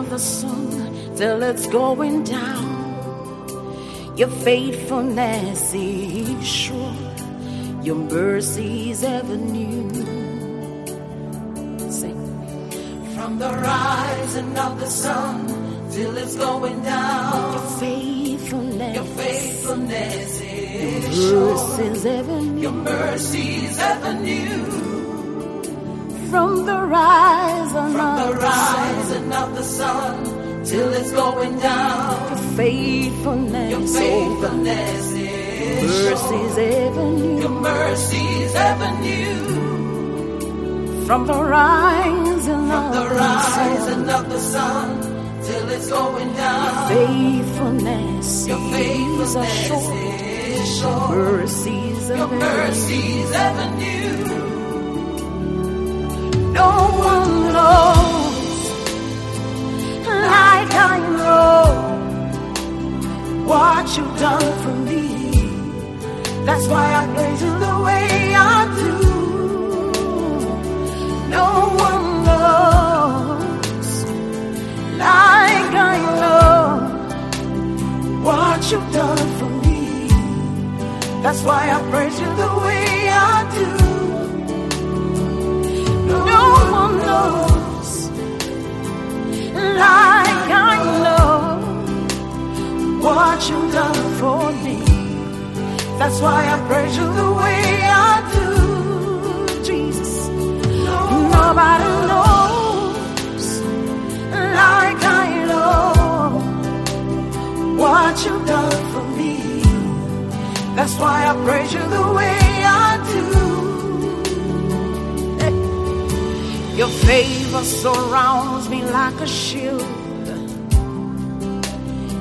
the sun till it's going down. Your faithfulness is sure, your mercies ever new. Sing. From the rising of the sun till it's going down. Your faithfulness, Your faithfulness is sure. mercies ever new. Your mercies ever new. From the rising From of the rising of the sun till it's going down. your faithfulness, Your oh, faithfulness is sure. mercies ever Your new. mercies ever new. From the rising From of the rising of the sun till it's going down. faithfulness Your faithfulness is sure. Mercies Your ever new. No one knows like I know what you've done for me. That's why I praise you the way I do. No one knows like I know what you've done for me. That's why I praise you the way I do. That's why I praise you the way I do, Jesus. Nobody knows like I know what you've done for me. That's why I praise you the way Your favor surrounds me like a shield.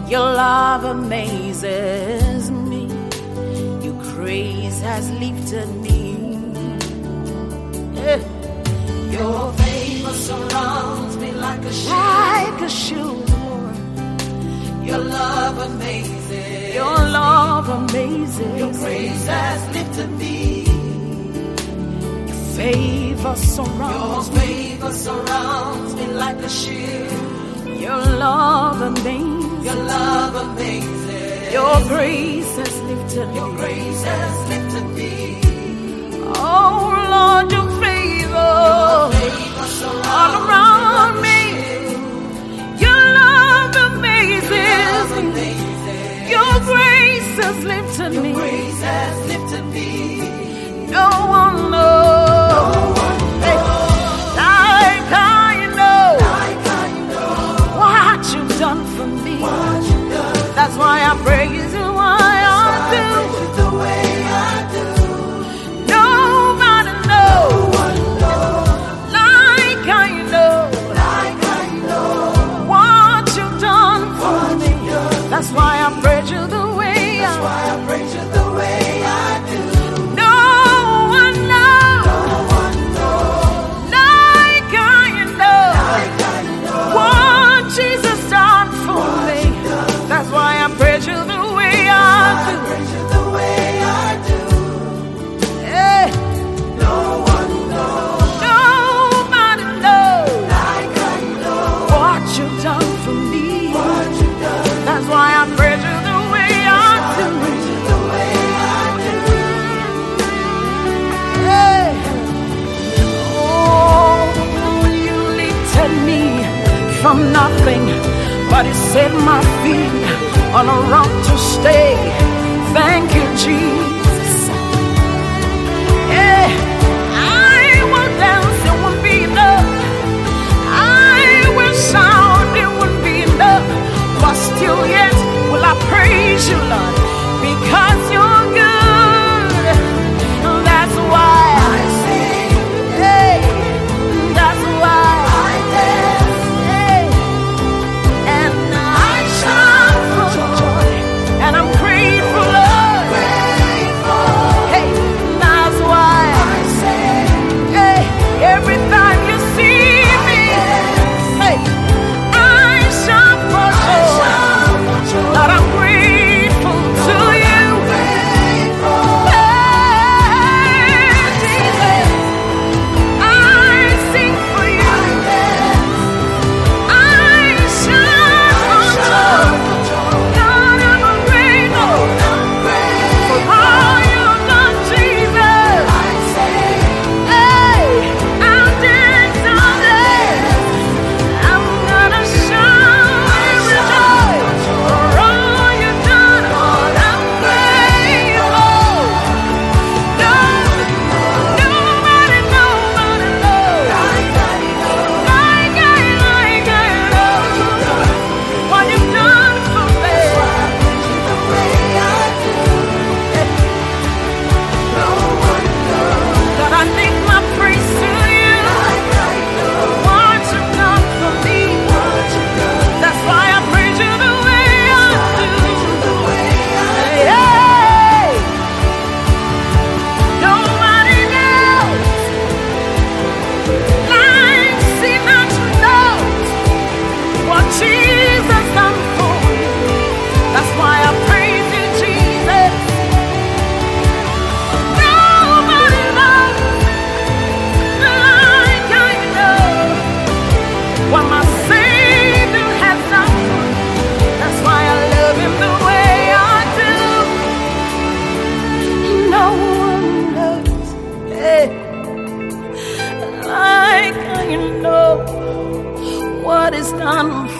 Your love amazes me. Your grace has lifted me. Your favor surrounds me like a shield. Like a shield, Lord. Your love amazing. Your love amazes Your grace has lifted me. Your favor Your surrounds me. favor surrounds me like a shield. Your love amazes Your love amazing. Your grace has lifted me. Your grace has lifted me. Oh Lord, your favor Favor all around me. Your love amazes me. Amazing. Your grace has lifted me. Grace has lifted me. No one knows I praise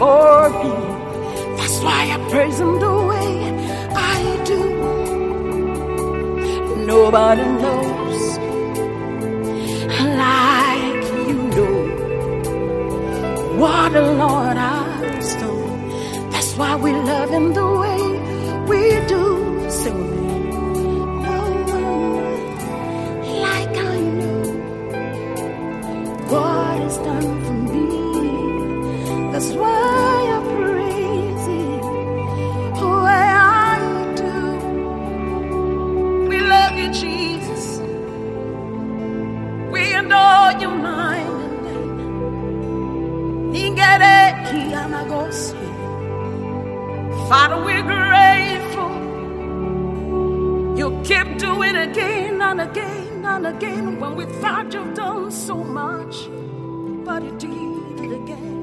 for me. That's why I praise Him the way I do. Nobody knows like you know what the Lord has done. That's why we love Him the way we do. Sing kiamagosi. Father, we're grateful. You keep doing again and again and again when we thought you've done so much, but you did it again.